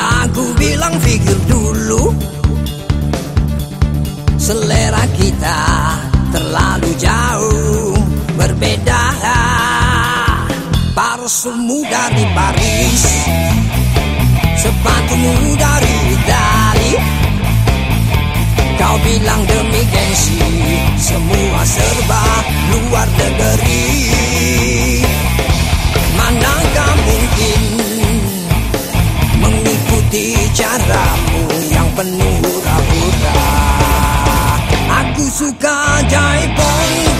Aku bilang pikir dulu. Selera kita terlalu jauh berbeda. Parsumu dari Paris Sepatumu dari Itali. Kau bilang demi gengsi Semua serba luar negeri penuh hura-hura Aku suka jaipong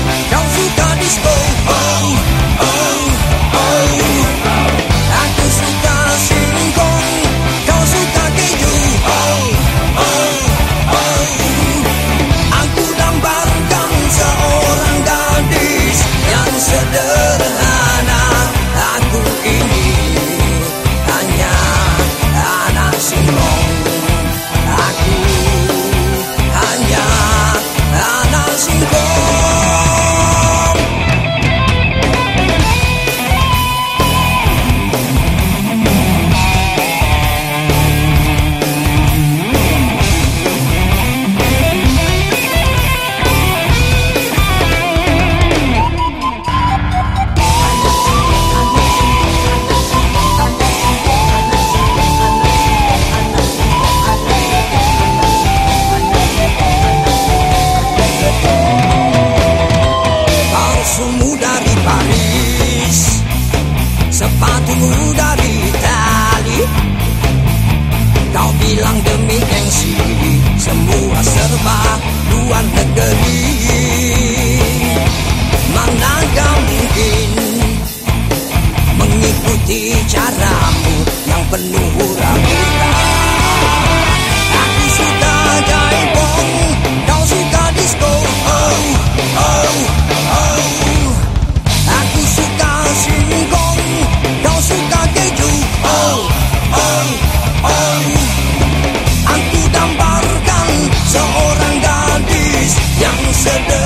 Sepatumu dari Itali Kau bilang demi gengsi Semua serba luar negeri. Manakah mungkin Mengikuti caramu Yang penuh hura-hura said that.